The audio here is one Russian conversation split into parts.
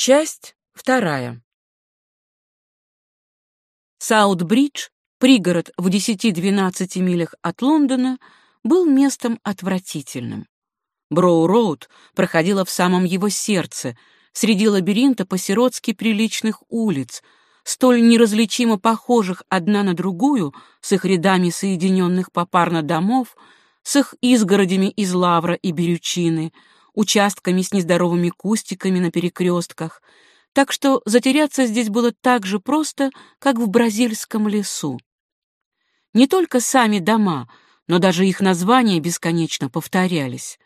Часть вторая. Саут-Бридж, пригород в 10-12 милях от Лондона, был местом отвратительным. Броу-Роуд проходила в самом его сердце, среди лабиринта по-сиротски приличных улиц, столь неразличимо похожих одна на другую, с их рядами соединенных попарно домов, с их изгородями из лавра и берючины, участками с нездоровыми кустиками на перекрестках, так что затеряться здесь было так же просто, как в бразильском лесу. Не только сами дома, но даже их названия бесконечно повторялись.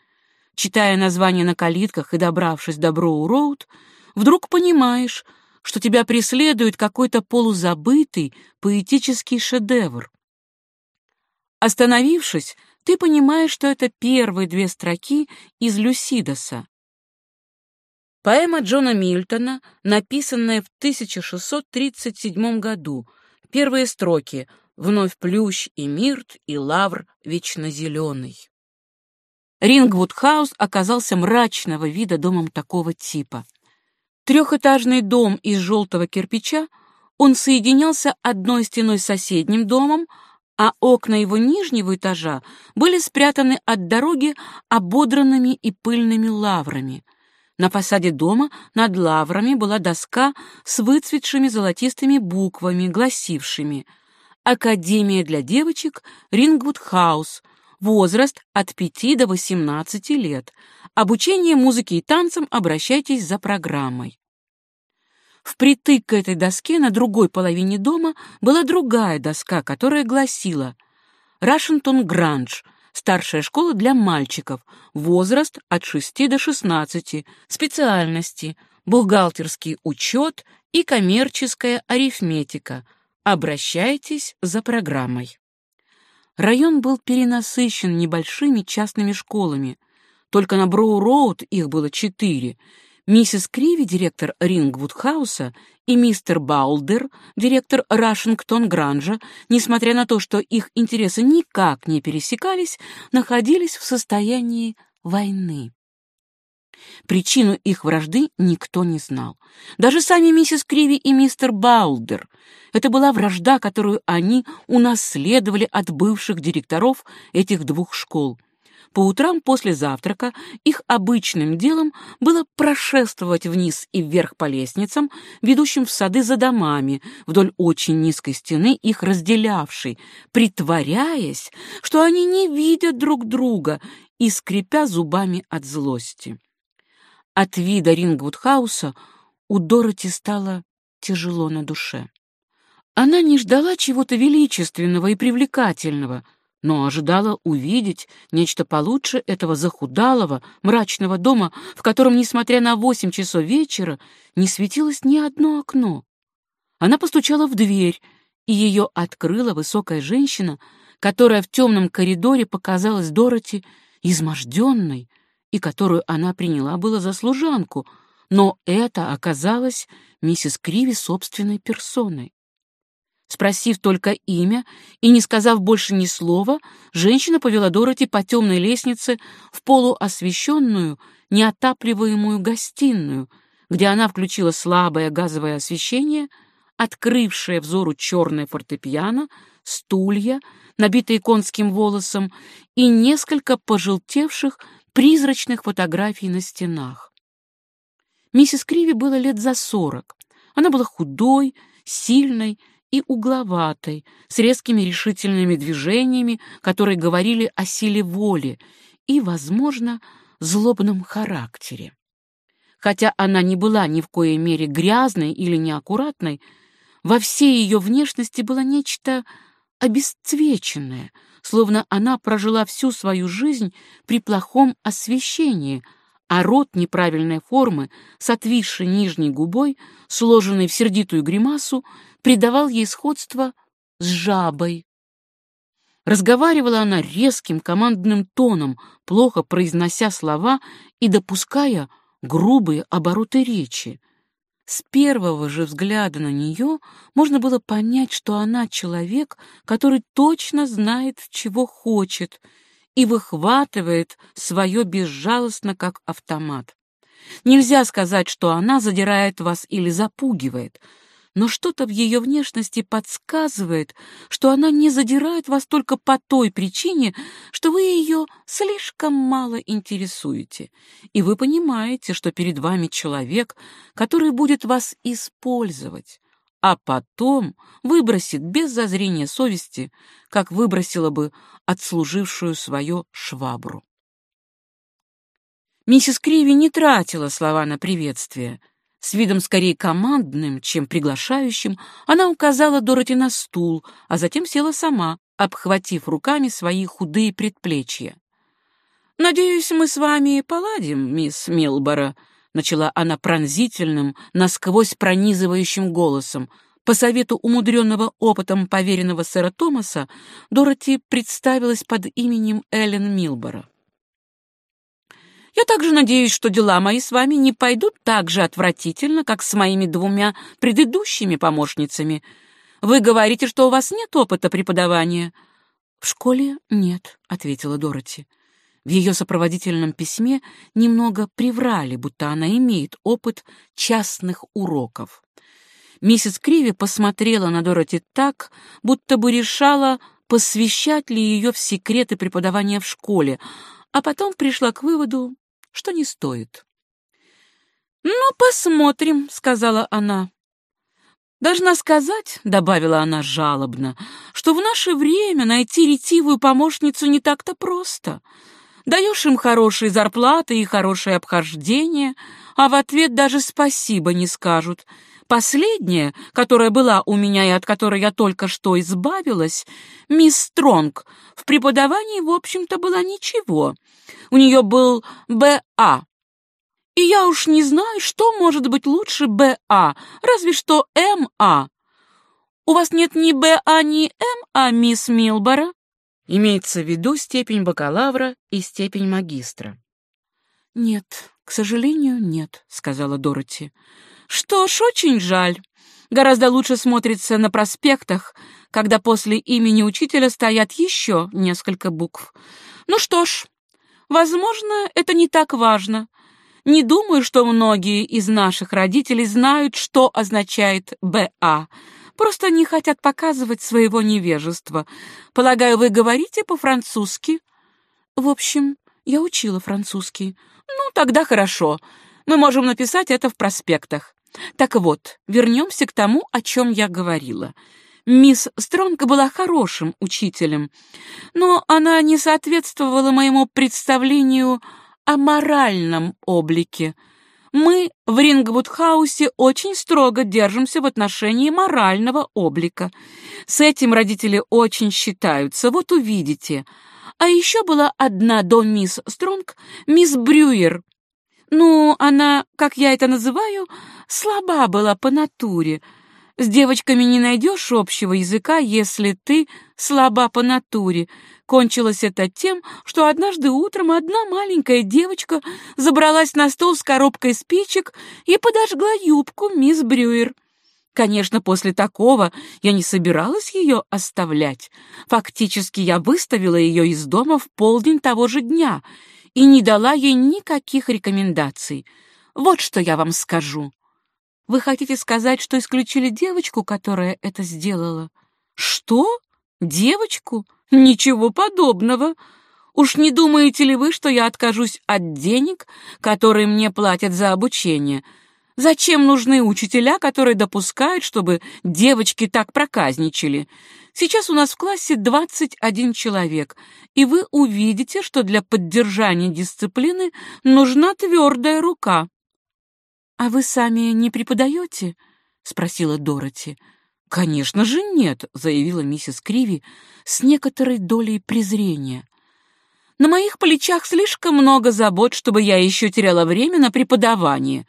Читая названия на калитках и добравшись до Броу-Роуд, вдруг понимаешь, что тебя преследует какой-то полузабытый поэтический шедевр. Остановившись, ты понимаешь, что это первые две строки из Люсидоса. Поэма Джона Мильтона, написанная в 1637 году. Первые строки «Вновь плющ и мирт, и лавр вечно зеленый». Рингвуд-хаус оказался мрачного вида домом такого типа. Трехэтажный дом из желтого кирпича, он соединялся одной стеной с соседним домом, а окна его нижнего этажа были спрятаны от дороги ободранными и пыльными лаврами. На фасаде дома над лаврами была доска с выцветшими золотистыми буквами, гласившими «Академия для девочек Рингвуд-хаус», возраст от 5 до 18 лет, обучение музыке и танцам обращайтесь за программой. Впритык к этой доске на другой половине дома была другая доска, которая гласила «Рашентон Гранж», старшая школа для мальчиков, возраст от 6 до 16, специальности, бухгалтерский учет и коммерческая арифметика. Обращайтесь за программой. Район был перенасыщен небольшими частными школами. Только на Броу-Роуд их было четыре, Миссис Криви, директор Рингвуд-хауса, и мистер Баулдер, директор Рашингтон Гранжа, несмотря на то, что их интересы никак не пересекались, находились в состоянии войны. Причину их вражды никто не знал. Даже сами миссис Криви и мистер Баулдер. Это была вражда, которую они унаследовали от бывших директоров этих двух школ — по утрам после завтрака их обычным делом было прошествовать вниз и вверх по лестницам, ведущим в сады за домами, вдоль очень низкой стены, их разделявшей, притворяясь, что они не видят друг друга и скрипя зубами от злости. От вида Рингвудхауса у Дороти стало тяжело на душе. Она не ждала чего-то величественного и привлекательного — но ожидала увидеть нечто получше этого захудалого, мрачного дома, в котором, несмотря на восемь часов вечера, не светилось ни одно окно. Она постучала в дверь, и ее открыла высокая женщина, которая в темном коридоре показалась Дороти изможденной, и которую она приняла было за служанку, но это оказалось миссис Криви собственной персоной. Спросив только имя и не сказав больше ни слова, женщина повела Дороти по темной лестнице в полуосвещенную, неотапливаемую гостиную, где она включила слабое газовое освещение, открывшее взору черное фортепиано, стулья, набитые конским волосом, и несколько пожелтевших призрачных фотографий на стенах. Миссис Криви было лет за сорок. Она была худой, сильной и угловатой, с резкими решительными движениями, которые говорили о силе воли и, возможно, злобном характере. Хотя она не была ни в коей мере грязной или неаккуратной, во всей ее внешности было нечто обесцвеченное, словно она прожила всю свою жизнь при плохом освещении, а рот неправильной формы с отвисшей нижней губой, сложенной в сердитую гримасу, придавал ей сходство с жабой. Разговаривала она резким командным тоном, плохо произнося слова и допуская грубые обороты речи. С первого же взгляда на нее можно было понять, что она человек, который точно знает, чего хочет, и выхватывает свое безжалостно, как автомат. Нельзя сказать, что она задирает вас или запугивает, но что-то в ее внешности подсказывает, что она не задирает вас только по той причине, что вы ее слишком мало интересуете, и вы понимаете, что перед вами человек, который будет вас использовать, а потом выбросит без зазрения совести, как выбросила бы отслужившую свое швабру. Миссис Криви не тратила слова на приветствие — с видом скорее командным, чем приглашающим, она указала Дороти на стул, а затем села сама, обхватив руками свои худые предплечья. «Надеюсь, мы с вами поладим, мисс Милбора», — начала она пронзительным, насквозь пронизывающим голосом. По совету умудренного опытом поверенного сэра Томаса, Дороти представилась под именем Эллен Милбора. Я также надеюсь, что дела мои с вами не пойдут так же отвратительно, как с моими двумя предыдущими помощницами. Вы говорите, что у вас нет опыта преподавания. В школе нет, ответила Дороти. В ее сопроводительном письме немного приврали, будто она имеет опыт частных уроков. Миссис Криви посмотрела на Дороти так, будто бы решала, посвящать ли ее в секреты преподавания в школе, а потом пришла к выводу, что не стоит. «Ну, посмотрим», — сказала она. «Должна сказать», — добавила она жалобно, «что в наше время найти ретивую помощницу не так-то просто. Даешь им хорошие зарплаты и хорошее обхождение, а в ответ даже спасибо не скажут. Последняя, которая была у меня и от которой я только что избавилась, мисс Стронг, в преподавании, в общем-то, была ничего. У нее был Б.А. И я уж не знаю, что может быть лучше Б.А., разве что М.А. У вас нет ни Б.А., ни М.А., мисс Милбора? Имеется в виду степень бакалавра и степень магистра. «Нет, к сожалению, нет», — сказала Дороти. Что ж, очень жаль. Гораздо лучше смотрится на проспектах, когда после имени учителя стоят еще несколько букв. Ну что ж, возможно, это не так важно. Не думаю, что многие из наших родителей знают, что означает БА. Просто не хотят показывать своего невежества. Полагаю, вы говорите по-французски? В общем, я учила французский. Ну, тогда хорошо. Мы можем написать это в проспектах. Так вот, вернемся к тому, о чем я говорила. Мисс Стронг была хорошим учителем, но она не соответствовала моему представлению о моральном облике. Мы в Рингвуд-хаусе очень строго держимся в отношении морального облика. С этим родители очень считаются, вот увидите. А еще была одна до мисс Стронг, мисс Брюер, ну, она, как я это называю, слаба была по натуре. С девочками не найдешь общего языка, если ты слаба по натуре. Кончилось это тем, что однажды утром одна маленькая девочка забралась на стол с коробкой спичек и подожгла юбку мисс Брюер. Конечно, после такого я не собиралась ее оставлять. Фактически я выставила ее из дома в полдень того же дня — и не дала ей никаких рекомендаций. Вот что я вам скажу. Вы хотите сказать, что исключили девочку, которая это сделала? Что? Девочку? Ничего подобного. Уж не думаете ли вы, что я откажусь от денег, которые мне платят за обучение? Зачем нужны учителя, которые допускают, чтобы девочки так проказничали? Сейчас у нас в классе 21 человек, и вы увидите, что для поддержания дисциплины нужна твердая рука. «А вы сами не преподаете?» — спросила Дороти. «Конечно же нет», — заявила миссис Криви с некоторой долей презрения. «На моих плечах слишком много забот, чтобы я еще теряла время на преподавание.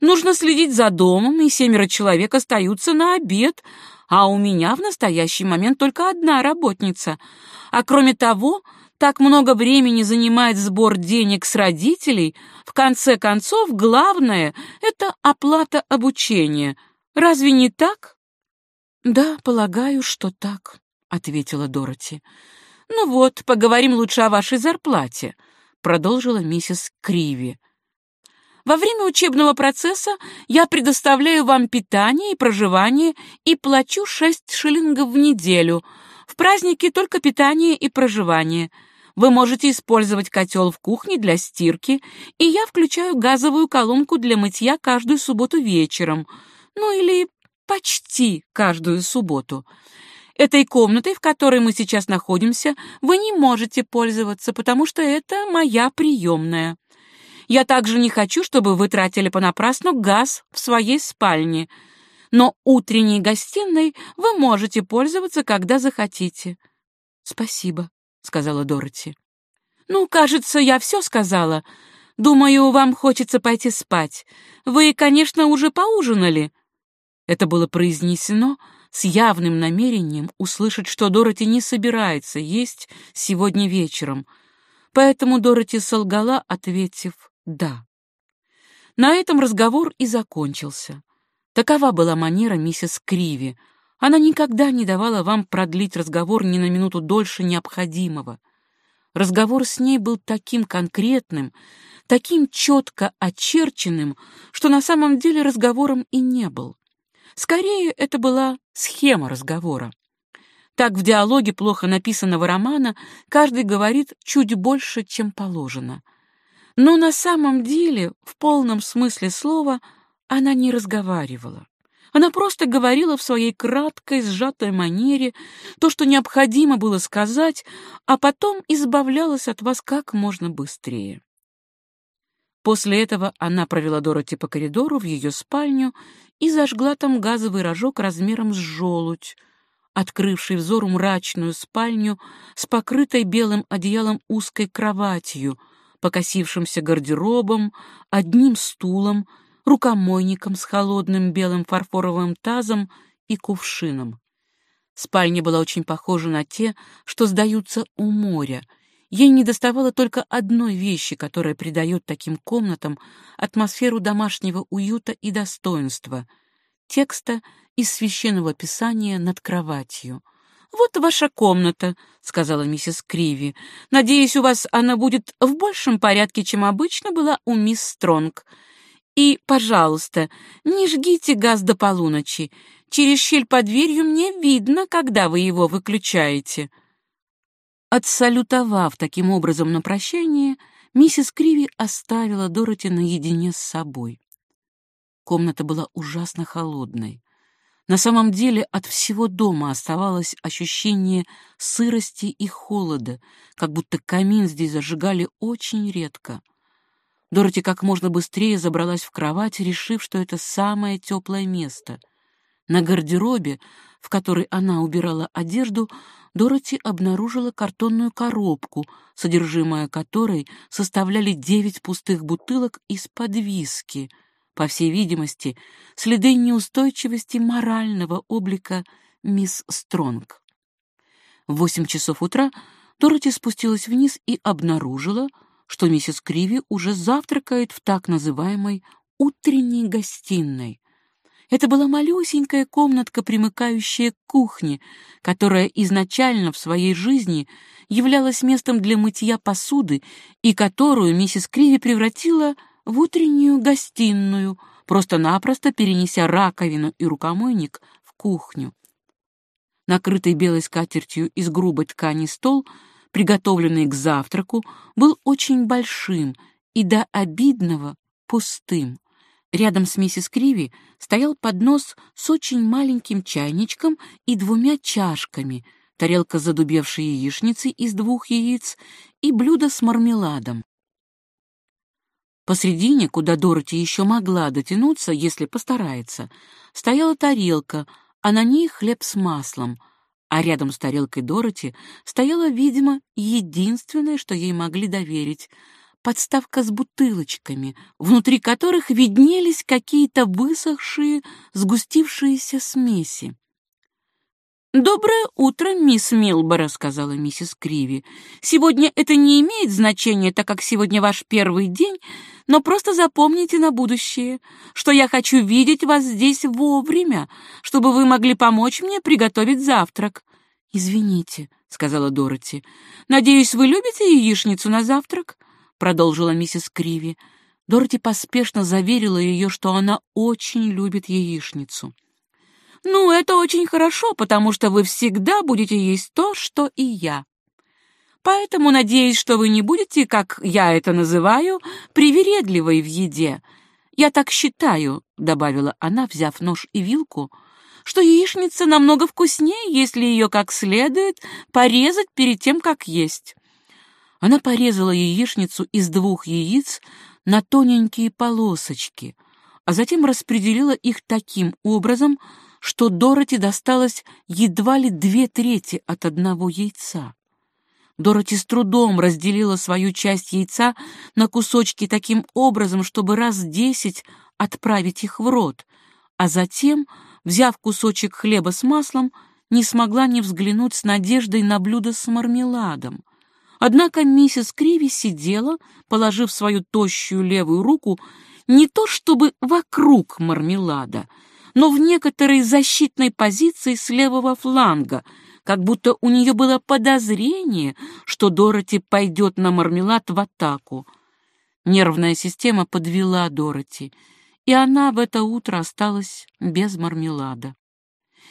Нужно следить за домом, и семеро человек остаются на обед, а у меня в настоящий момент только одна работница. А кроме того, так много времени занимает сбор денег с родителей, в конце концов, главное — это оплата обучения. Разве не так? «Да, полагаю, что так», — ответила Дороти. «Ну вот, поговорим лучше о вашей зарплате», — продолжила миссис Криви. Во время учебного процесса я предоставляю вам питание и проживание и плачу 6 шиллингов в неделю. В праздники только питание и проживание. Вы можете использовать котел в кухне для стирки, и я включаю газовую колонку для мытья каждую субботу вечером. Ну или почти каждую субботу. Этой комнатой, в которой мы сейчас находимся, вы не можете пользоваться, потому что это моя приемная. Я также не хочу, чтобы вы тратили понапрасну газ в своей спальне. Но утренней гостиной вы можете пользоваться, когда захотите. Спасибо, сказала Дороти. Ну, кажется, я все сказала. Думаю, вам хочется пойти спать. Вы, конечно, уже поужинали. Это было произнесено с явным намерением услышать, что Дороти не собирается есть сегодня вечером. Поэтому Дороти солгала, ответив «да». На этом разговор и закончился. Такова была манера миссис Криви. Она никогда не давала вам продлить разговор ни на минуту дольше необходимого. Разговор с ней был таким конкретным, таким четко очерченным, что на самом деле разговором и не был. Скорее, это была схема разговора. Так в диалоге плохо написанного романа каждый говорит чуть больше, чем положено — но на самом деле, в полном смысле слова, она не разговаривала. Она просто говорила в своей краткой, сжатой манере то, что необходимо было сказать, а потом избавлялась от вас как можно быстрее. После этого она провела Дороти по коридору в ее спальню и зажгла там газовый рожок размером с желудь, открывший взору мрачную спальню с покрытой белым одеялом узкой кроватью — покосившимся гардеробом, одним стулом, рукомойником с холодным белым фарфоровым тазом и кувшином. Спальня была очень похожа на те, что сдаются у моря. Ей недоставало только одной вещи, которая придает таким комнатам атмосферу домашнего уюта и достоинства — текста из священного писания над кроватью — «Вот ваша комната», — сказала миссис Криви. «Надеюсь, у вас она будет в большем порядке, чем обычно была у мисс Стронг. И, пожалуйста, не жгите газ до полуночи. Через щель под дверью мне видно, когда вы его выключаете». Отсалютовав таким образом на прощание, миссис Криви оставила Дороти наедине с собой. Комната была ужасно холодной. На самом деле от всего дома оставалось ощущение сырости и холода, как будто камин здесь зажигали очень редко. Дороти как можно быстрее забралась в кровать, решив, что это самое теплое место. На гардеробе, в которой она убирала одежду, Дороти обнаружила картонную коробку, содержимое которой составляли девять пустых бутылок из-под виски — по всей видимости, следы неустойчивости морального облика мисс Стронг. В восемь часов утра Дороти спустилась вниз и обнаружила, что миссис Криви уже завтракает в так называемой утренней гостиной. Это была малюсенькая комнатка, примыкающая к кухне, которая изначально в своей жизни являлась местом для мытья посуды и которую миссис Криви превратила в утреннюю гостиную, просто-напросто перенеся раковину и рукомойник в кухню. Накрытый белой скатертью из грубой ткани стол, приготовленный к завтраку, был очень большим и до обидного пустым. Рядом с миссис Криви стоял поднос с очень маленьким чайничком и двумя чашками, тарелка задубевшей яичницей из двух яиц и блюдо с мармеладом. Посредине, куда Дороти еще могла дотянуться, если постарается, стояла тарелка, а на ней хлеб с маслом, а рядом с тарелкой Дороти стояла, видимо, единственное, что ей могли доверить — подставка с бутылочками, внутри которых виднелись какие-то высохшие, сгустившиеся смеси. «Доброе утро, мисс Милбора», — сказала миссис Криви. «Сегодня это не имеет значения, так как сегодня ваш первый день, но просто запомните на будущее, что я хочу видеть вас здесь вовремя, чтобы вы могли помочь мне приготовить завтрак». «Извините», — сказала Дороти. «Надеюсь, вы любите яичницу на завтрак?» — продолжила миссис Криви. Дороти поспешно заверила ее, что она очень любит яичницу. «Ну, это очень хорошо, потому что вы всегда будете есть то, что и я. Поэтому надеюсь, что вы не будете, как я это называю, привередливой в еде. Я так считаю», — добавила она, взяв нож и вилку, «что яичница намного вкуснее, если ее как следует порезать перед тем, как есть». Она порезала яичницу из двух яиц на тоненькие полосочки, а затем распределила их таким образом, что Дороти досталось едва ли две трети от одного яйца. Дороти с трудом разделила свою часть яйца на кусочки таким образом, чтобы раз десять отправить их в рот, а затем, взяв кусочек хлеба с маслом, не смогла не взглянуть с надеждой на блюдо с мармеладом. Однако миссис Криви сидела, положив свою тощую левую руку не то чтобы вокруг мармелада, но в некоторой защитной позиции с левого фланга, как будто у нее было подозрение, что Дороти пойдет на мармелад в атаку. Нервная система подвела Дороти, и она в это утро осталась без мармелада.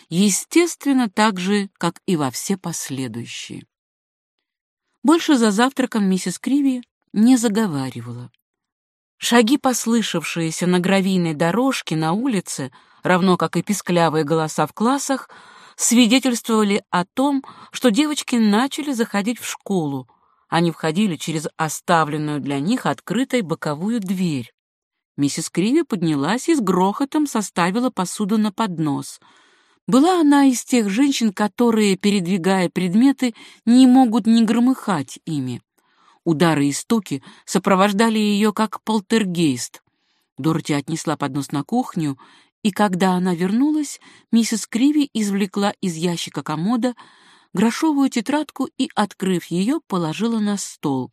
Естественно, так же, как и во все последующие. Больше за завтраком миссис Криви не заговаривала. Шаги, послышавшиеся на гравийной дорожке на улице, равно как и писклявые голоса в классах, свидетельствовали о том, что девочки начали заходить в школу. Они входили через оставленную для них открытой боковую дверь. Миссис Криви поднялась и с грохотом составила посуду на поднос — была она из тех женщин, которые, передвигая предметы, не могут не громыхать ими. Удары и стуки сопровождали ее как полтергейст. Дороти отнесла поднос на кухню, и когда она вернулась, миссис Криви извлекла из ящика комода грошовую тетрадку и, открыв ее, положила на стол.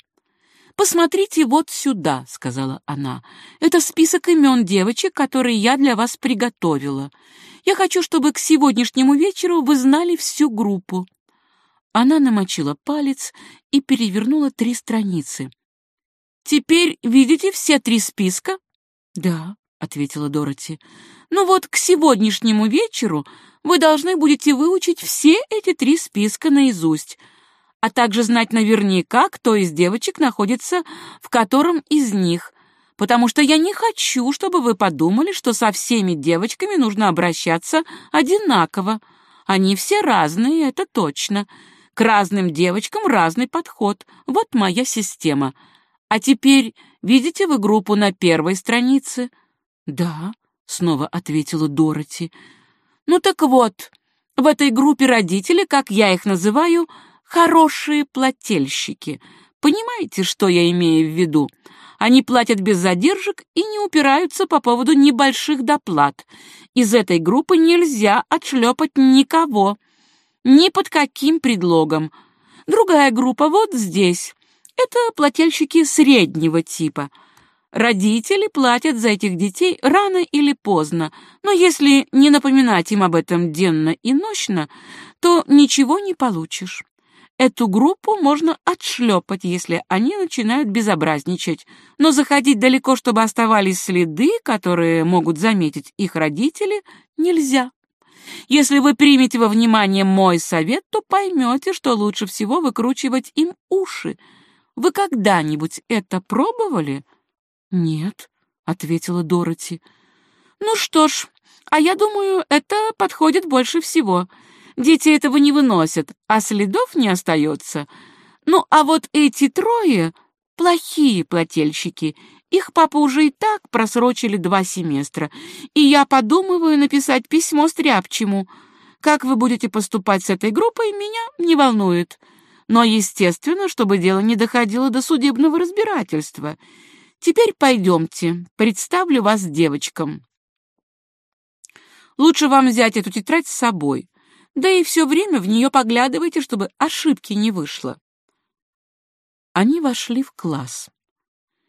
«Посмотрите вот сюда», — сказала она. «Это список имен девочек, которые я для вас приготовила. Я хочу, чтобы к сегодняшнему вечеру вы знали всю группу». Она намочила палец и перевернула три страницы. «Теперь видите все три списка?» «Да», — ответила Дороти. «Ну вот, к сегодняшнему вечеру вы должны будете выучить все эти три списка наизусть, а также знать наверняка, кто из девочек находится в котором из них, потому что я не хочу, чтобы вы подумали, что со всеми девочками нужно обращаться одинаково. Они все разные, это точно. К разным девочкам разный подход. Вот моя система. А теперь видите вы группу на первой странице? Да, снова ответила Дороти. Ну так вот, в этой группе родители, как я их называю, хорошие плательщики. Понимаете, что я имею в виду? Они платят без задержек и не упираются по поводу небольших доплат. Из этой группы нельзя отшлепать никого. Ни под каким предлогом. Другая группа вот здесь. Это плательщики среднего типа. Родители платят за этих детей рано или поздно, но если не напоминать им об этом денно и нощно, то ничего не получишь. Эту группу можно отшлепать, если они начинают безобразничать, но заходить далеко, чтобы оставались следы, которые могут заметить их родители, нельзя. Если вы примете во внимание мой совет, то поймете, что лучше всего выкручивать им уши. Вы когда-нибудь это пробовали? Нет, ответила Дороти. Ну что ж, а я думаю, это подходит больше всего. Дети этого не выносят, а следов не остается. Ну, а вот эти трое — плохие плательщики. Их папа уже и так просрочили два семестра. И я подумываю написать письмо стряпчему. Как вы будете поступать с этой группой, меня не волнует. Но, естественно, чтобы дело не доходило до судебного разбирательства. Теперь пойдемте, представлю вас девочкам. Лучше вам взять эту тетрадь с собой да и все время в нее поглядывайте, чтобы ошибки не вышло. Они вошли в класс.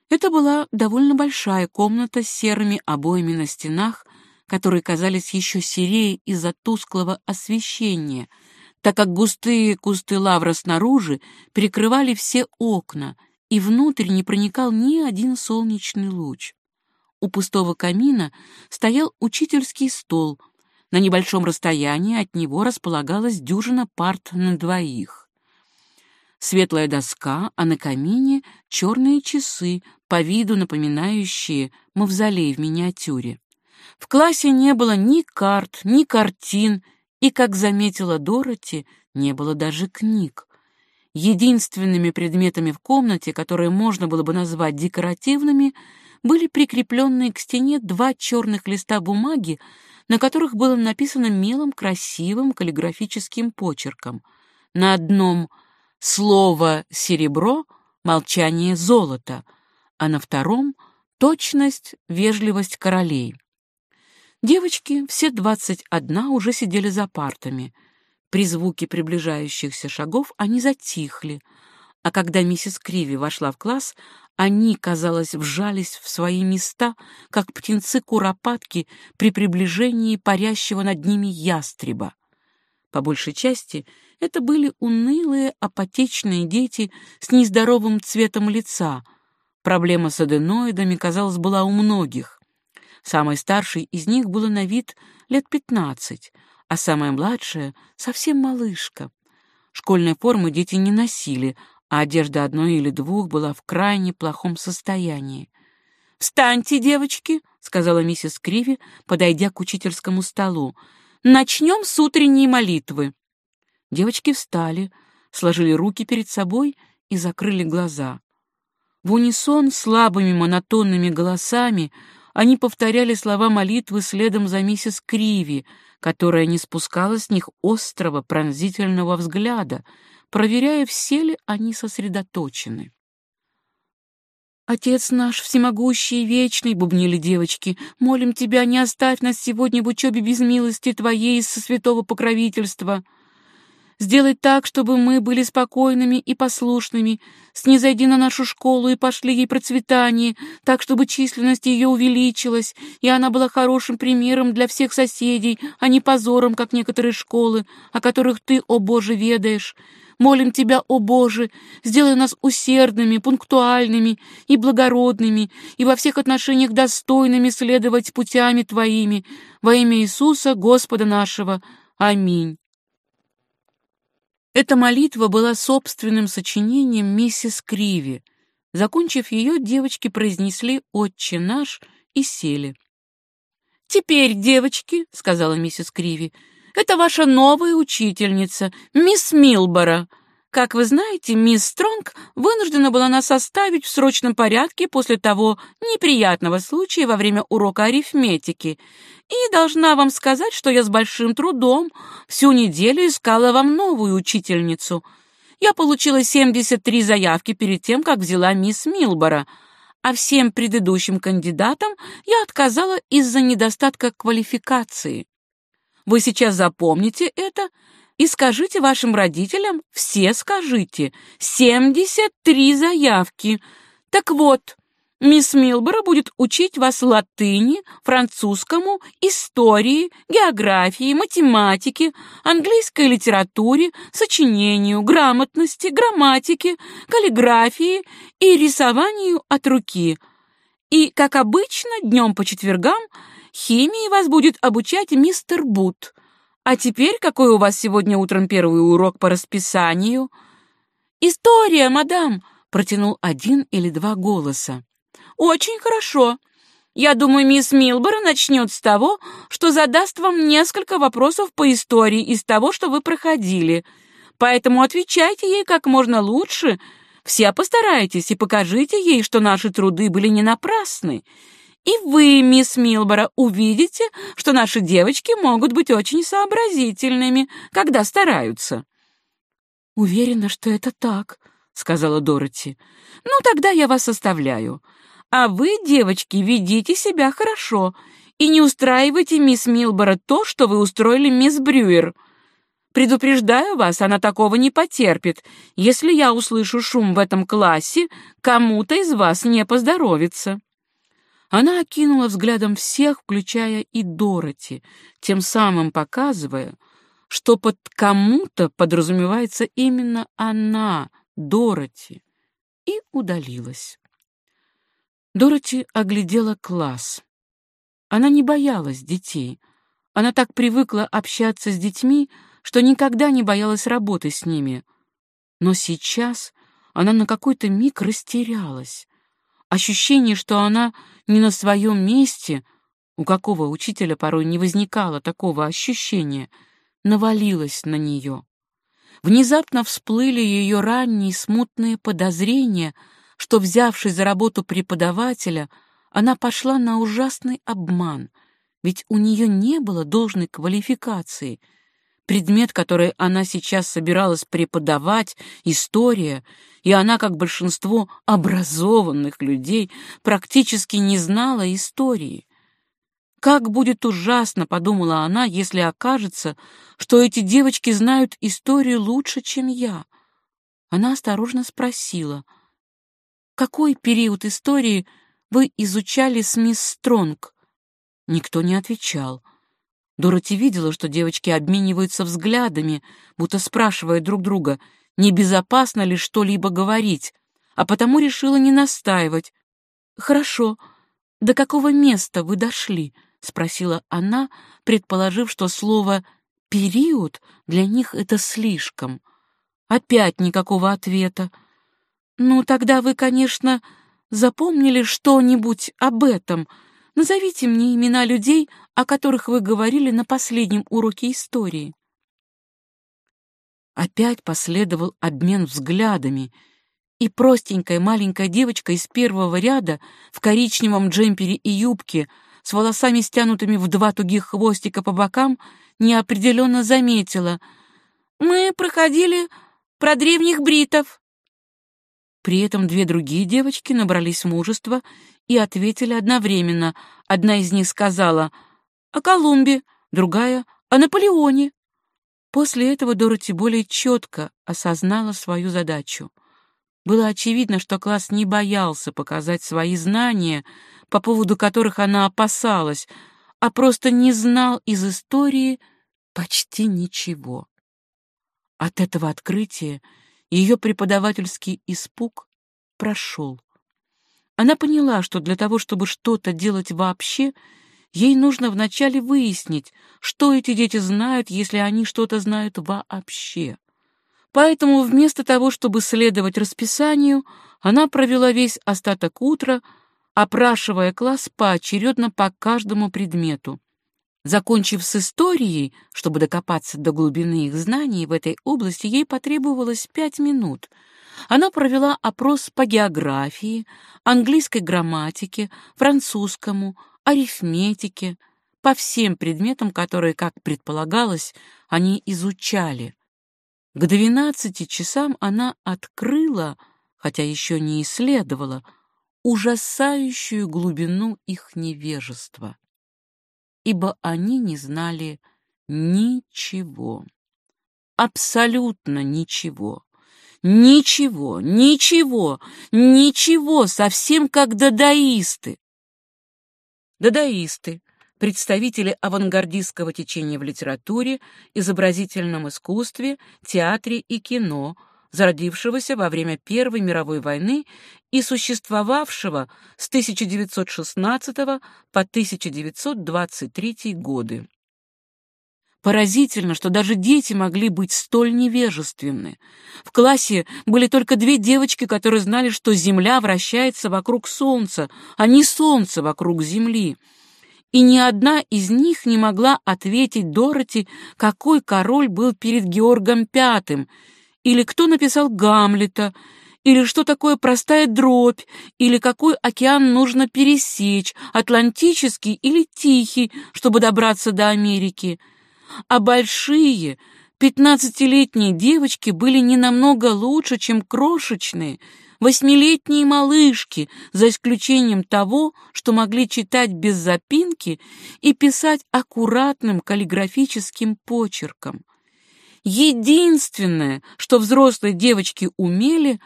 Это была довольно большая комната с серыми обоями на стенах, которые казались еще серее из-за тусклого освещения, так как густые кусты лавра снаружи перекрывали все окна, и внутрь не проникал ни один солнечный луч. У пустого камина стоял учительский стол. На небольшом расстоянии от него располагалась дюжина парт на двоих. Светлая доска, а на камине черные часы, по виду напоминающие мавзолей в миниатюре. В классе не было ни карт, ни картин, и, как заметила Дороти, не было даже книг. Единственными предметами в комнате, которые можно было бы назвать декоративными, были прикрепленные к стене два черных листа бумаги, на которых было написано мелом красивым каллиграфическим почерком. На одном слово «серебро», молчание «золото», а на втором — точность, вежливость королей. Девочки, все двадцать одна, уже сидели за партами. При звуке приближающихся шагов они затихли, а когда миссис Криви вошла в класс, они, казалось, вжались в свои места, как птенцы-куропатки при приближении парящего над ними ястреба. По большей части это были унылые, апатичные дети с нездоровым цветом лица. Проблема с аденоидами, казалось, была у многих. Самой старшей из них было на вид лет пятнадцать, а самая младшая — совсем малышка. Школьной формы дети не носили, а одежда одной или двух была в крайне плохом состоянии. «Встаньте, девочки!» — сказала миссис Криви, подойдя к учительскому столу. «Начнем с утренней молитвы». Девочки встали, сложили руки перед собой и закрыли глаза. В унисон слабыми монотонными голосами они повторяли слова молитвы следом за миссис Криви, которая не спускала с них острого пронзительного взгляда, проверяя, все ли они сосредоточены. «Отец наш, всемогущий и вечный», — бубнили девочки, — «молим тебя, не оставь нас сегодня в учебе без милости твоей со святого покровительства». Сделай так, чтобы мы были спокойными и послушными. Снизойди на нашу школу и пошли ей процветание, так, чтобы численность ее увеличилась, и она была хорошим примером для всех соседей, а не позором, как некоторые школы, о которых ты, о Боже, ведаешь. Молим Тебя, о Боже, сделай нас усердными, пунктуальными и благородными, и во всех отношениях достойными следовать путями Твоими. Во имя Иисуса, Господа нашего. Аминь. Эта молитва была собственным сочинением миссис Криви. Закончив ее, девочки произнесли «Отче наш» и сели. «Теперь, девочки», — сказала миссис Криви, — «это ваша новая учительница, мисс Милбора. Как вы знаете, мисс Стронг вынуждена была нас оставить в срочном порядке после того неприятного случая во время урока арифметики. И должна вам сказать, что я с большим трудом всю неделю искала вам новую учительницу. Я получила 73 заявки перед тем, как взяла мисс Милбора, а всем предыдущим кандидатам я отказала из-за недостатка квалификации. Вы сейчас запомните это и скажите вашим родителям, все скажите, 73 заявки. Так вот, мисс Милбора будет учить вас латыни, французскому, истории, географии, математике, английской литературе, сочинению, грамотности, грамматике, каллиграфии и рисованию от руки. И, как обычно, днем по четвергам химии вас будет обучать мистер Бут – а теперь какой у вас сегодня утром первый урок по расписанию? История, мадам, протянул один или два голоса. Очень хорошо. Я думаю, мисс Милбора начнет с того, что задаст вам несколько вопросов по истории из того, что вы проходили. Поэтому отвечайте ей как можно лучше. Все постарайтесь и покажите ей, что наши труды были не напрасны. И вы, мисс Милбора, увидите, что наши девочки могут быть очень сообразительными, когда стараются. Уверена, что это так, сказала Дороти. Ну, тогда я вас оставляю. А вы, девочки, ведите себя хорошо и не устраивайте мисс Милбора то, что вы устроили мисс Брюер. Предупреждаю вас, она такого не потерпит. Если я услышу шум в этом классе, кому-то из вас не поздоровится. Она окинула взглядом всех, включая и Дороти, тем самым показывая, что под кому-то подразумевается именно она, Дороти. и удалилась. Дороти оглядела класс. Она не боялась детей. Она так привыкла общаться с детьми, что никогда не боялась работы с ними. Но сейчас она на какой-то миг растерялась. Ощущение, что она не на своем месте, у какого учителя порой не возникало такого ощущения, навалилось на нее. Внезапно всплыли ее ранние смутные подозрения, что, взявшись за работу преподавателя, она пошла на ужасный обман, ведь у нее не было должной квалификации. Предмет, который она сейчас собиралась преподавать, история, и она, как большинство образованных людей, практически не знала истории. Как будет ужасно, подумала она, если окажется, что эти девочки знают историю лучше, чем я. Она осторожно спросила, какой период истории вы изучали с мисс Стронг? Никто не отвечал. Дороти видела, что девочки обмениваются взглядами, будто спрашивая друг друга, небезопасно ли что-либо говорить, а потому решила не настаивать. «Хорошо, до какого места вы дошли?» — спросила она, предположив, что слово «период» для них это слишком. Опять никакого ответа. «Ну, тогда вы, конечно, запомнили что-нибудь об этом. Назовите мне имена людей, о которых вы говорили на последнем уроке истории». Опять последовал обмен взглядами, и простенькая маленькая девочка из первого ряда в коричневом джемпере и юбке — с волосами стянутыми в два тугих хвостика по бокам, неопределенно заметила. «Мы проходили про древних бритов». При этом две другие девочки набрались мужества и ответили одновременно. Одна из них сказала «О Колумбе», другая «О Наполеоне». После этого Дороти более четко осознала свою задачу. Было очевидно, что класс не боялся показать свои знания — по поводу которых она опасалась, а просто не знал из истории почти ничего. От этого открытия ее преподавательский испуг прошел. Она поняла, что для того, чтобы что-то делать вообще, ей нужно вначале выяснить, что эти дети знают, если они что-то знают вообще. Поэтому вместо того, чтобы следовать расписанию, она провела весь остаток утра, опрашивая класс поочередно по каждому предмету. Закончив с историей, чтобы докопаться до глубины их знаний в этой области, ей потребовалось пять минут. Она провела опрос по географии, английской грамматике, французскому, арифметике, по всем предметам, которые, как предполагалось, они изучали. К двенадцати часам она открыла, хотя еще не исследовала, ужасающую глубину их невежества, ибо они не знали ничего, абсолютно ничего, ничего, ничего, ничего, совсем как дадаисты. Дадаисты — представители авангардистского течения в литературе, изобразительном искусстве, театре и кино — зародившегося во время Первой мировой войны и существовавшего с 1916 по 1923 годы. Поразительно, что даже дети могли быть столь невежественны. В классе были только две девочки, которые знали, что Земля вращается вокруг Солнца, а не Солнце вокруг Земли. И ни одна из них не могла ответить Дороти, какой король был перед Георгом Пятым, или кто написал Гамлета, или что такое простая дробь, или какой океан нужно пересечь, Атлантический или Тихий, чтобы добраться до Америки. А большие, пятнадцатилетние девочки были не намного лучше, чем крошечные, восьмилетние малышки, за исключением того, что могли читать без запинки и писать аккуратным каллиграфическим почерком. Единственное, что взрослые девочки умели,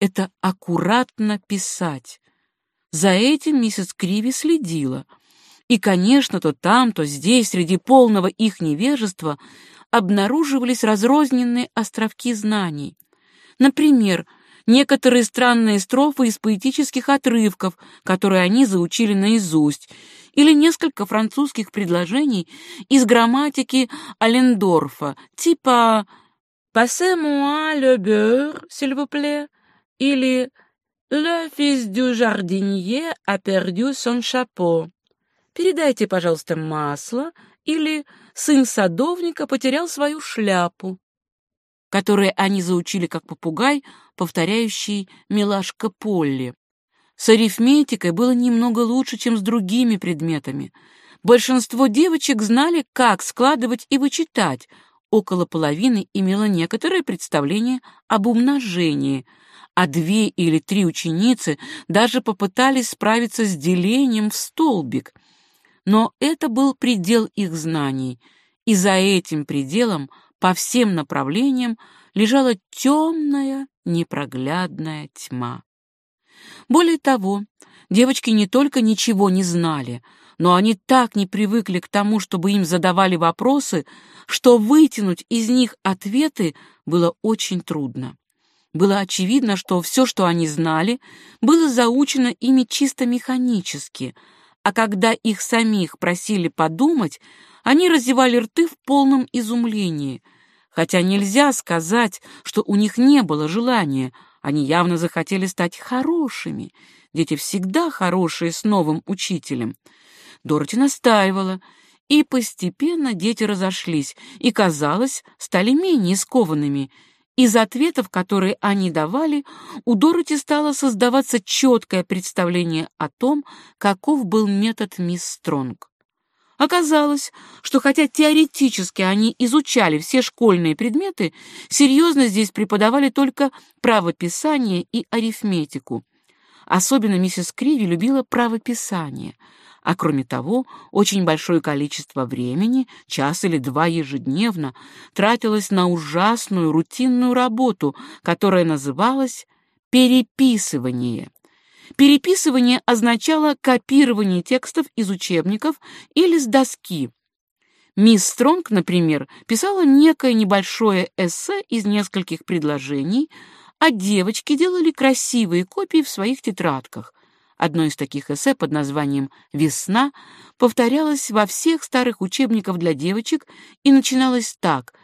это аккуратно писать. За этим миссис Криви следила. И, конечно, то там, то здесь, среди полного их невежества, обнаруживались разрозненные островки знаний. Например, некоторые странные строфы из поэтических отрывков, которые они заучили наизусть, или несколько французских предложений из грамматики Алендорфа, типа «Passez-moi le beurre, s'il vous plaît» или «Le fils du jardinier a perdu son chapeau». «Передайте, пожалуйста, масло» или «Сын садовника потерял свою шляпу», которые они заучили как попугай, повторяющий «милашка Полли». С арифметикой было немного лучше, чем с другими предметами. Большинство девочек знали, как складывать и вычитать, около половины имело некоторое представление об умножении, а две или три ученицы даже попытались справиться с делением в столбик. Но это был предел их знаний, и за этим пределом по всем направлениям лежала темная, непроглядная тьма. Более того, девочки не только ничего не знали, но они так не привыкли к тому, чтобы им задавали вопросы, что вытянуть из них ответы было очень трудно. Было очевидно, что все, что они знали, было заучено ими чисто механически, а когда их самих просили подумать, они разевали рты в полном изумлении, хотя нельзя сказать, что у них не было желания, они явно захотели стать хорошими. Дети всегда хорошие с новым учителем. Дороти настаивала, и постепенно дети разошлись и, казалось, стали менее скованными. Из ответов, которые они давали, у Дороти стало создаваться четкое представление о том, каков был метод мисс Стронг. Оказалось, что хотя теоретически они изучали все школьные предметы, серьезно здесь преподавали только правописание и арифметику. Особенно миссис Криви любила правописание — а кроме того, очень большое количество времени, час или два ежедневно, тратилось на ужасную рутинную работу, которая называлась переписывание. Переписывание означало копирование текстов из учебников или с доски. Мисс Стронг, например, писала некое небольшое эссе из нескольких предложений, а девочки делали красивые копии в своих тетрадках. Одно из таких эссе под названием «Весна» повторялось во всех старых учебниках для девочек и начиналось так.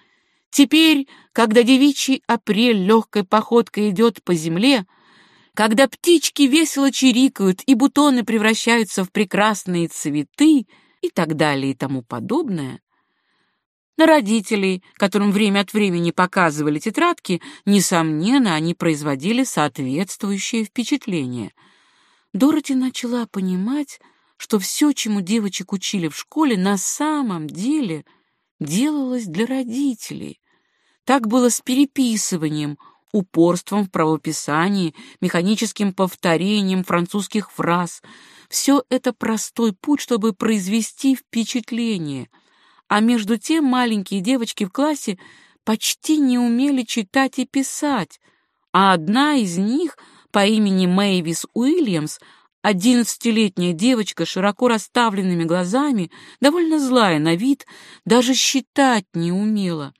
«Теперь, когда девичий апрель легкой походкой идет по земле, когда птички весело чирикают и бутоны превращаются в прекрасные цветы и так далее и тому подобное, на родителей, которым время от времени показывали тетрадки, несомненно, они производили соответствующее впечатление — Дороти начала понимать, что все, чему девочек учили в школе, на самом деле делалось для родителей. Так было с переписыванием, упорством в правописании, механическим повторением французских фраз. Все это простой путь, чтобы произвести впечатление. А между тем маленькие девочки в классе почти не умели читать и писать, а одна из них — по имени Мэйвис Уильямс, одиннадцатилетняя девочка с широко расставленными глазами, довольно злая на вид, даже считать не умела.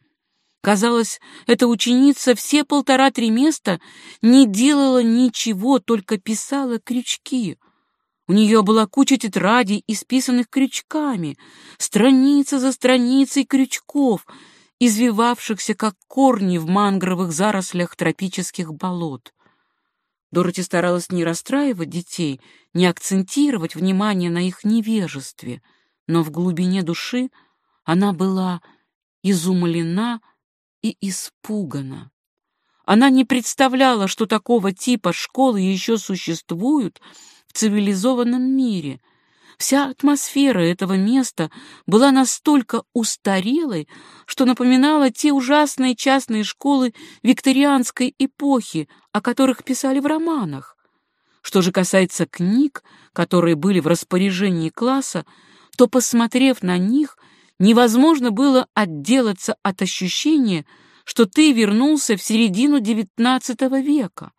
Казалось, эта ученица все полтора триместра не делала ничего, только писала крючки. У нее была куча тетрадей, исписанных крючками, страница за страницей крючков, извивавшихся, как корни в мангровых зарослях тропических болот. Дороти старалась не расстраивать детей, не акцентировать внимание на их невежестве, но в глубине души она была изумлена и испугана. Она не представляла, что такого типа школы еще существуют в цивилизованном мире, Вся атмосфера этого места была настолько устарелой, что напоминала те ужасные частные школы викторианской эпохи, о которых писали в романах. Что же касается книг, которые были в распоряжении класса, то, посмотрев на них, невозможно было отделаться от ощущения, что ты вернулся в середину XIX века.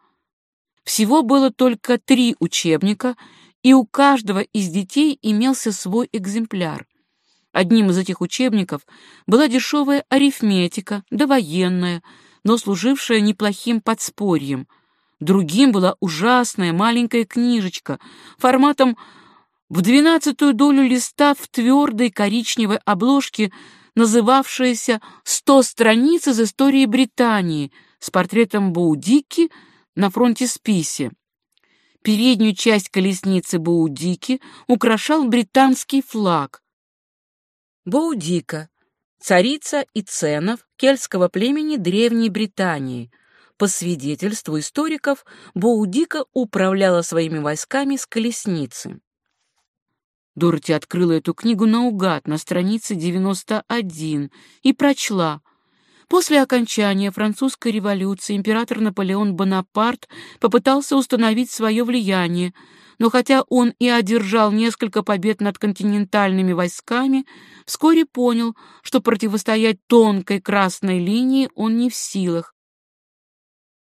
Всего было только три учебника — и у каждого из детей имелся свой экземпляр. Одним из этих учебников была дешевая арифметика, довоенная, но служившая неплохим подспорьем. Другим была ужасная маленькая книжечка форматом в двенадцатую долю листа в твердой коричневой обложке, называвшаяся «Сто страниц из истории Британии» с портретом Боудики на фронте Списи. Переднюю часть колесницы Боудики украшал британский флаг. Боудика — царица и ценов кельтского племени Древней Британии. По свидетельству историков, Боудика управляла своими войсками с колесницы. Дороти открыла эту книгу наугад на странице 91 и прочла. После окончания французской революции император Наполеон Бонапарт попытался установить свое влияние, но хотя он и одержал несколько побед над континентальными войсками, вскоре понял, что противостоять тонкой красной линии он не в силах.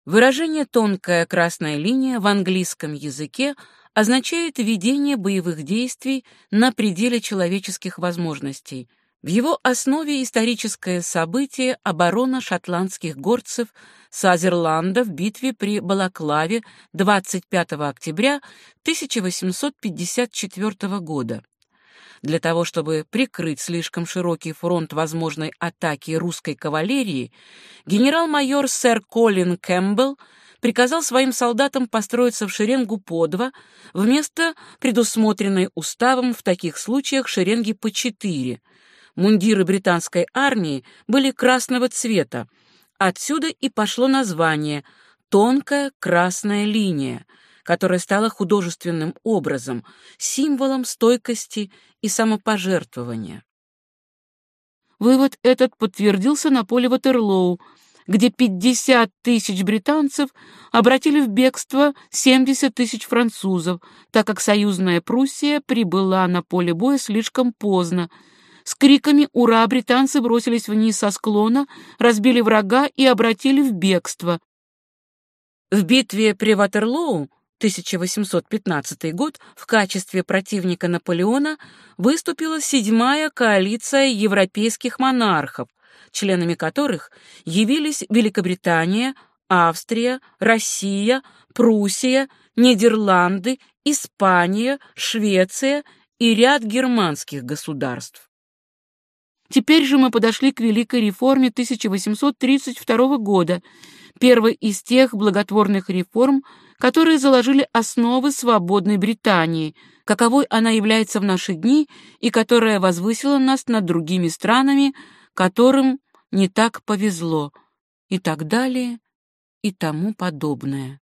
Выражение «тонкая красная линия» в английском языке означает ведение боевых действий на пределе человеческих возможностей. В его основе историческое событие оборона шотландских горцев Сазерланда в битве при Балаклаве 25 октября 1854 года. Для того, чтобы прикрыть слишком широкий фронт возможной атаки русской кавалерии, генерал-майор сэр Колин Кэмпбелл приказал своим солдатам построиться в шеренгу по два, вместо предусмотренной уставом в таких случаях шеренги по четыре. Мундиры британской армии были красного цвета. Отсюда и пошло название «тонкая красная линия», которая стала художественным образом, символом стойкости и самопожертвования. Вывод этот подтвердился на поле Ватерлоу, где 50 тысяч британцев обратили в бегство 70 тысяч французов, так как союзная Пруссия прибыла на поле боя слишком поздно. С криками «Ура!» британцы бросились вниз со склона, разбили врага и обратили в бегство. В битве при Ватерлоу 1815 год в качестве противника Наполеона выступила седьмая коалиция европейских монархов – членами которых явились Великобритания, Австрия, Россия, Пруссия, Нидерланды, Испания, Швеция и ряд германских государств. Теперь же мы подошли к Великой реформе 1832 года, первой из тех благотворных реформ, которые заложили основы свободной Британии, каковой она является в наши дни и которая возвысила нас над другими странами, которым не так повезло, и так далее, и тому подобное.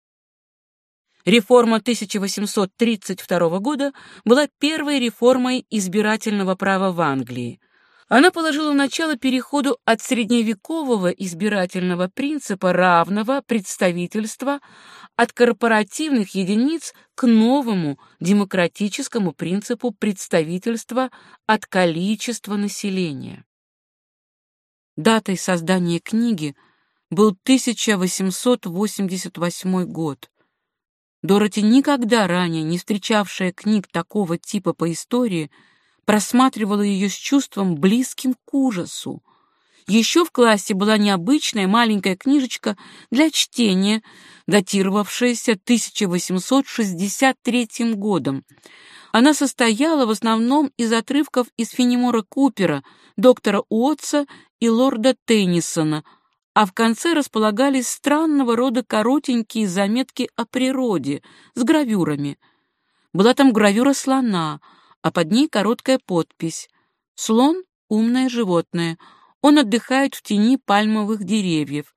Реформа 1832 года была первой реформой избирательного права в Англии. Она положила начало переходу от средневекового избирательного принципа равного представительства от корпоративных единиц к новому демократическому принципу представительства от количества населения. Датой создания книги был 1888 год. Дороти, никогда ранее не встречавшая книг такого типа по истории, просматривала ее с чувством близким к ужасу. Еще в классе была необычная маленькая книжечка для чтения, датировавшаяся 1863 годом. Она состояла в основном из отрывков из Фенемора Купера, доктора Уотса и лорда Теннисона, а в конце располагались странного рода коротенькие заметки о природе с гравюрами. Была там гравюра слона, а под ней короткая подпись «Слон — умное животное. Он отдыхает в тени пальмовых деревьев.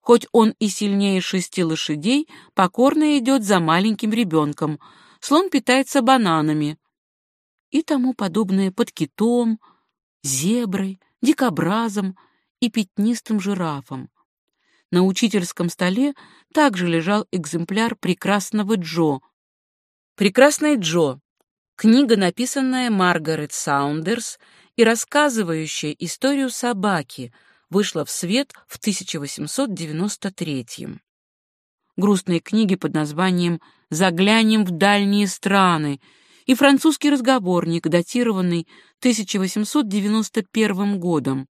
Хоть он и сильнее шести лошадей, покорно идет за маленьким ребенком. Слон питается бананами» и тому подобное под китом, зеброй, дикобразом и пятнистым жирафом. На учительском столе также лежал экземпляр «Прекрасного Джо». «Прекрасный Джо» — книга, написанная Маргарет Саундерс и рассказывающая историю собаки, вышла в свет в 1893 -м. Грустные книги под названием «Заглянем в дальние страны» и французский разговорник, датированный 1891 годом.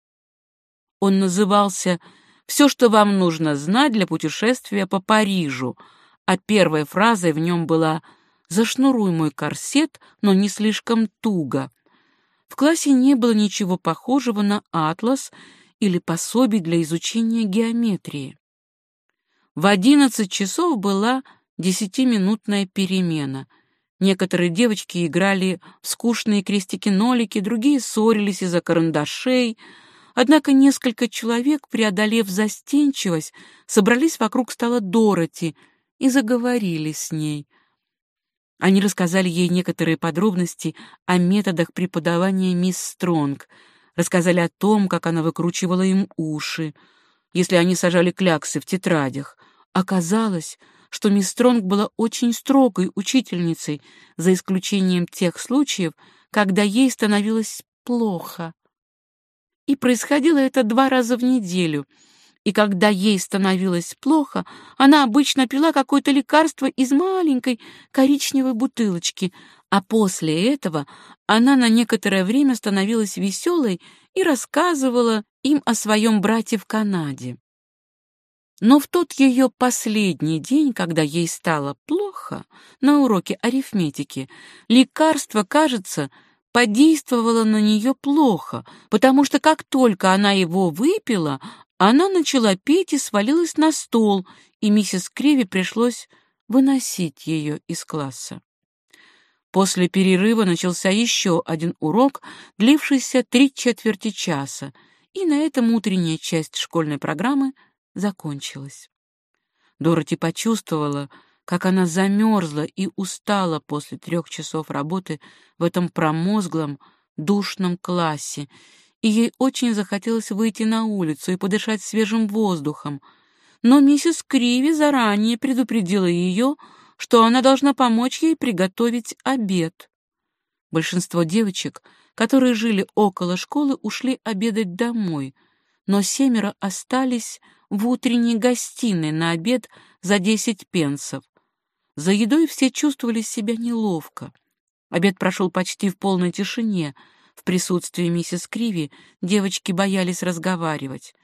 Он назывался «Все, что вам нужно знать для путешествия по Парижу», а первой фразой в нем была «Зашнуруй мой корсет, но не слишком туго». В классе не было ничего похожего на атлас или пособий для изучения геометрии. В одиннадцать часов была десятиминутная перемена. Некоторые девочки играли в скучные крестики-нолики, другие ссорились из-за карандашей. Однако несколько человек, преодолев застенчивость, собрались вокруг стола Дороти и заговорили с ней. Они рассказали ей некоторые подробности о методах преподавания мисс Стронг, рассказали о том, как она выкручивала им уши, если они сажали кляксы в тетрадях. Оказалось, что мисс Стронг была очень строгой учительницей, за исключением тех случаев, когда ей становилось плохо. И происходило это два раза в неделю. И когда ей становилось плохо, она обычно пила какое-то лекарство из маленькой коричневой бутылочки, а после этого она на некоторое время становилась веселой и рассказывала им о своем брате в Канаде. Но в тот ее последний день, когда ей стало плохо на уроке арифметики, лекарство, кажется, подействовало на нее плохо, потому что как только она его выпила, она начала петь и свалилась на стол, и миссис Криви пришлось выносить ее из класса. После перерыва начался еще один урок, длившийся три четверти часа, и на этом утренняя часть школьной программы закончилась. Дороти почувствовала, как она замерзла и устала после трех часов работы в этом промозглом, душном классе, и ей очень захотелось выйти на улицу и подышать свежим воздухом. Но миссис Криви заранее предупредила ее, что она должна помочь ей приготовить обед. Большинство девочек, которые жили около школы, ушли обедать домой, но семеро остались в утренней гостиной на обед за десять пенсов. За едой все чувствовали себя неловко. Обед прошел почти в полной тишине. В присутствии миссис Криви девочки боялись разговаривать.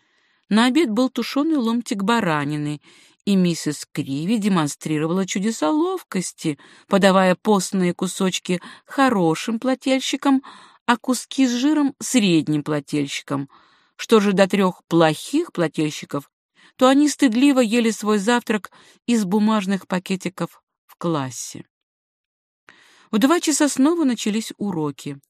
На обед был тушеный ломтик баранины, и миссис Криви демонстрировала чудеса ловкости, подавая постные кусочки хорошим плательщикам, а куски с жиром — средним плательщикам. Что же до трех плохих плательщиков, то они стыдливо ели свой завтрак из бумажных пакетиков в классе. В два часа снова начались уроки.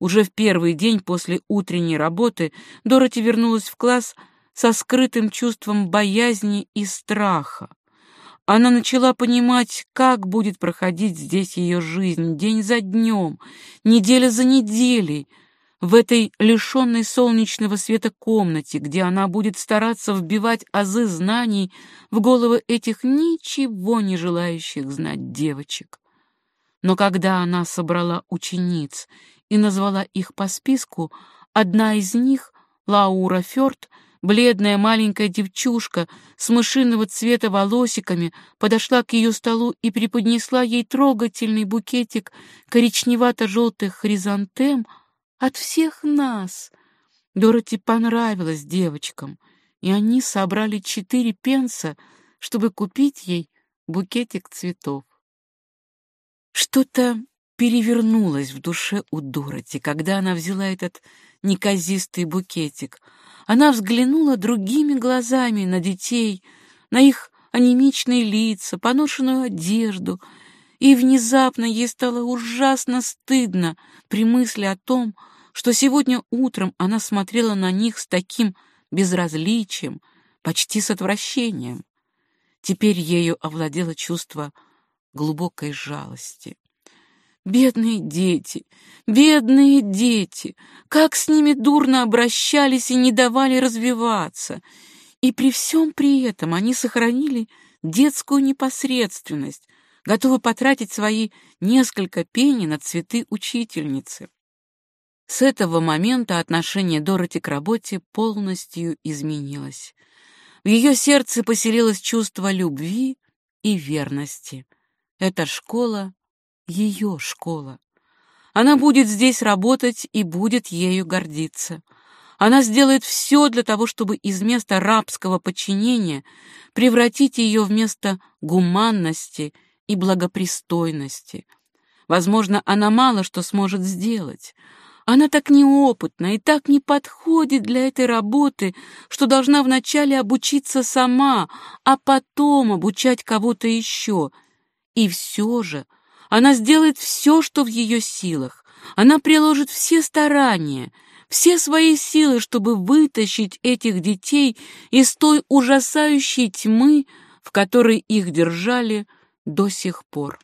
Уже в первый день после утренней работы Дороти вернулась в класс со скрытым чувством боязни и страха. Она начала понимать, как будет проходить здесь ее жизнь день за днем, неделя за неделей, в этой лишенной солнечного света комнате, где она будет стараться вбивать азы знаний в головы этих ничего не желающих знать девочек. Но когда она собрала учениц и назвала их по списку, одна из них, Лаура Фёрд, бледная маленькая девчушка с мышиного цвета волосиками, подошла к ее столу и преподнесла ей трогательный букетик коричневато-желтых хризантем — от всех нас. Дороти понравилась девочкам, и они собрали четыре пенса, чтобы купить ей букетик цветов. Что-то перевернулось в душе у Дороти, когда она взяла этот неказистый букетик. Она взглянула другими глазами на детей, на их анемичные лица, поношенную одежду, и внезапно ей стало ужасно стыдно при мысли о том, что сегодня утром она смотрела на них с таким безразличием, почти с отвращением. Теперь ею овладело чувство глубокой жалости. Бедные дети, бедные дети, как с ними дурно обращались и не давали развиваться. И при всем при этом они сохранили детскую непосредственность, готовы потратить свои несколько пени на цветы учительницы. С этого момента отношение Дороти к работе полностью изменилось. В ее сердце поселилось чувство любви и верности. Эта школа — ее школа. Она будет здесь работать и будет ею гордиться. Она сделает все для того, чтобы из места рабского подчинения превратить ее в место гуманности и благопристойности. Возможно, она мало что сможет сделать. Она так неопытна и так не подходит для этой работы, что должна вначале обучиться сама, а потом обучать кого-то еще. И все же она сделает все, что в ее силах. Она приложит все старания, все свои силы, чтобы вытащить этих детей из той ужасающей тьмы, в которой их держали до сих пор.